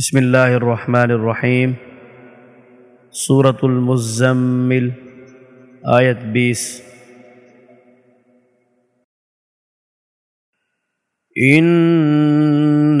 بسم اللہ الرحمن الرحیم سورة المزمل آیت بیس۔ ان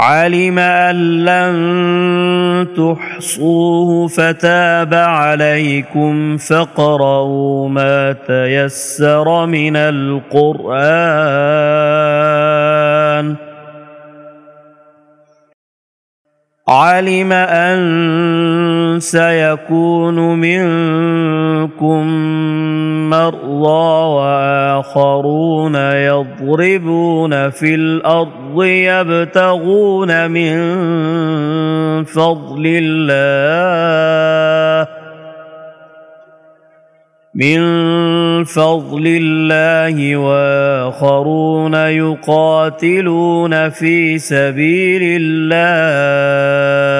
علم أن لن تحصوه فتاب عليكم فاقرؤوا ما تيسر من القرآن. علم أن سيكون منكم مرضى وآخرون يضربون في الأرض يبتغون من فضل الله من فضل الله واخرون يقاتلون في سبيل الله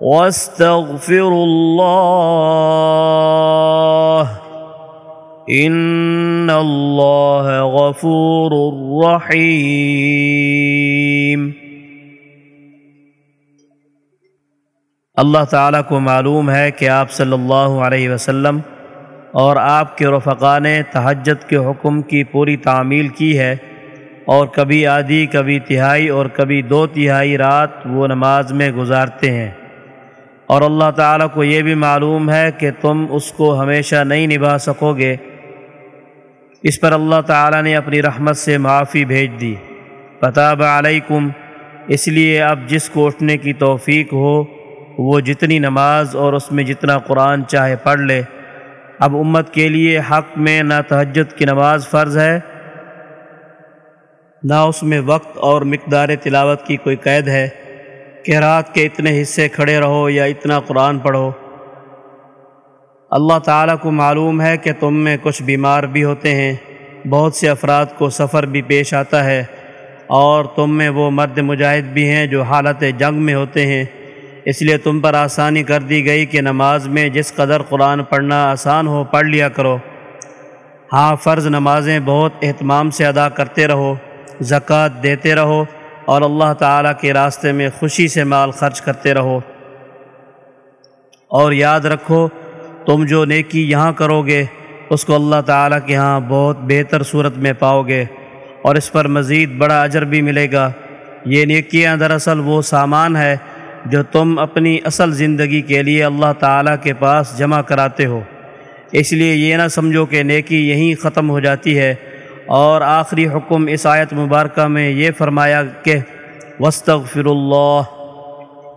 واستغفروا الله ان الله غفور رحيم. اللہ تعالیٰ کو معلوم ہے کہ آپ صلی اللہ علیہ وسلم اور آپ کے رفقا نے تہجد کے حکم کی پوری تعمیل کی ہے اور کبھی آدھی، کبھی تہائی اور کبھی دو تہائی رات وہ نماز میں گزارتے ہیں۔ اور اللہ تعالیٰ کو یہ بھی معلوم ہے کہ تم اس کو ہمیشہ نہیں نبھا سکو گے۔ اس پر اللہ تعالیٰ نے اپنی رحمت سے معافی بھیج دی۔ پتاب علیکم۔ اس لیے اب جس کو اٹھنے کی توفیق ہو، وہ جتنی نماز اور اس میں جتنا قرآن چاہے پڑھ لے۔ اب امت کے لیے حق میں نہ تہجد کی نماز فرض ہے، نہ اس میں وقت اور مقدار تلاوت کی کوئی قید ہے۔ کہ رات کے اتنے حصے کھڑے رہو یا اتنا قرآن پڑھو۔ اللہ تعالیٰ کو معلوم ہے کہ تم میں کچھ بیمار بھی ہوتے ہیں، بہت سے افراد کو سفر بھی پیش آتا ہے، اور تم میں وہ مرد مجاہد بھی ہیں جو حالت جنگ میں ہوتے ہیں۔ اس لیے تم پر آسانی کر دی گئی کہ نماز میں جس قدر قرآن پڑھنا آسان ہو، پڑھ لیا کرو۔ ہاں فرض نمازیں بہت اہتمام سے ادا کرتے رہو، زکوٰۃ دیتے رہو اور اللہ تعالیٰ کے راستے میں خوشی سے مال خرچ کرتے رہو۔ اور یاد رکھو، تم جو نیکی یہاں کرو گے، اس کو اللہ تعالیٰ کے ہاں بہت بہتر صورت میں پاؤ گے۔ اور اس پر مزید بڑا اجر بھی ملے گا۔ یہ نیکیاں دراصل وہ سامان ہے جو تم اپنی اصل زندگی کے لیے اللہ تعالیٰ کے پاس جمع کراتے ہو۔ اس لیے یہ نہ سمجھو کہ نیکی یہیں ختم ہو جاتی ہے۔ اور آخری حکم اس آیت مبارکہ میں یہ فرمایا کہ وسطر اللہ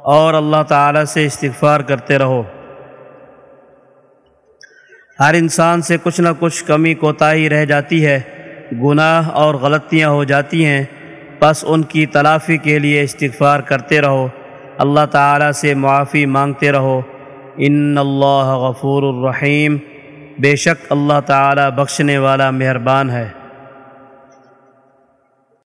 اور اللہ تعالیٰ سے استغفار کرتے رہو۔ ہر انسان سے کچھ نہ کچھ کمی کوتاہی رہ جاتی ہے، گناہ اور غلطیاں ہو جاتی ہیں۔ بس ان کی تلافی کے لیے استغفار کرتے رہو۔ اللہ تعالیٰ سے معافی مانگتے رہو۔ ان اللہ غفور الرحیم۔ بے شک اللہ تعالیٰ بخشنے والا مہربان ہے۔